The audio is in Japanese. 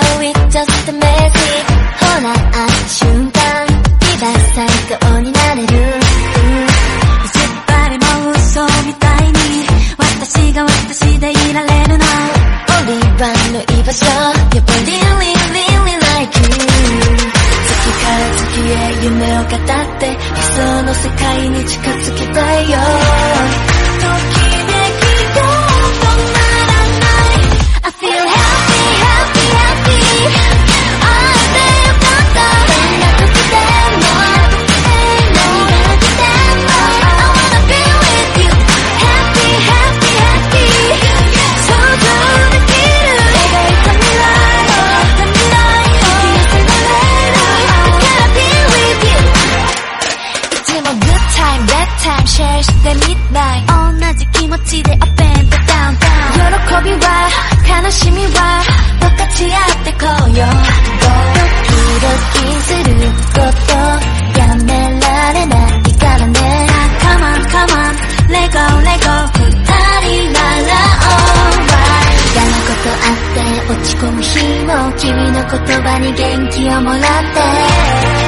go, it doesn't matter. してみたい。同じ気持ちで up and down down 喜びは悲しみは分かち合ってこうよドキドキすることやめられない。からね Come on come on let go let go 二人なら alright 嫌なことあって落ち込む日も君の言葉に元気をもらって